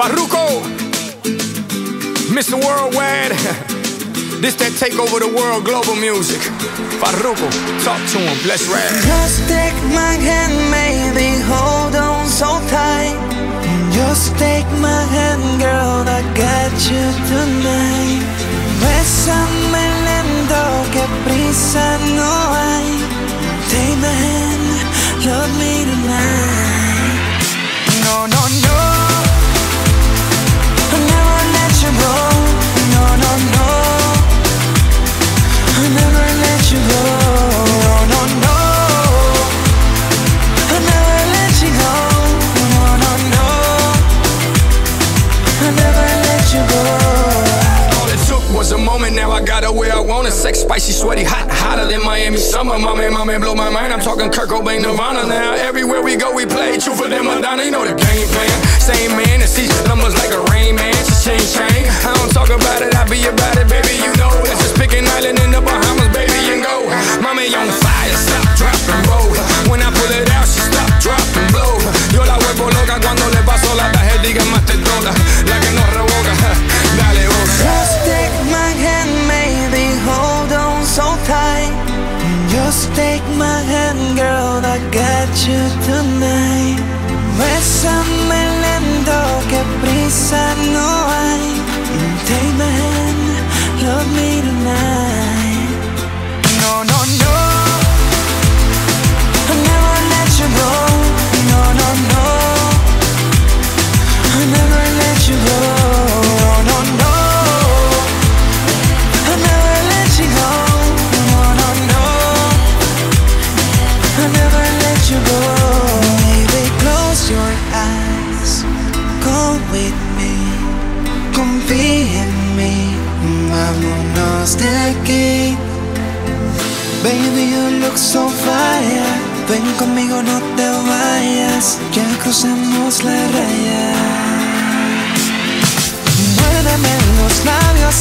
Farruko, Mr. Worldwide. this that take over the world, global music. Farruko, talk to him, let's rap. Just take my hand, maybe hold on so tight. Just take my hand, girl, I got you tonight. Bésame lento, que prisa no hay. Now I got her where I want it. Sex, spicy, sweaty, hot, hotter than Miami summer. Mommy, mommy, blow my mind. I'm talking Kurt Cobain, Nirvana now. Everywhere we go, we play. True for them, Madonna, you know the game plan. Same man, and sees numbers like a rain man. Cha-ching, chang. I don't talk about it, I be about it, baby. You know, that's just picking island in the Bahamas, baby, and go. Mommy on fire, stop, drop, and roll. Just take my hand, girl, I got you tonight. With me. Confía en mí. Vámonos de aquí. Baby, you look so fire. Ven conmigo, no te vayas. Ya cruzamos la raya. Muérdeme los labios,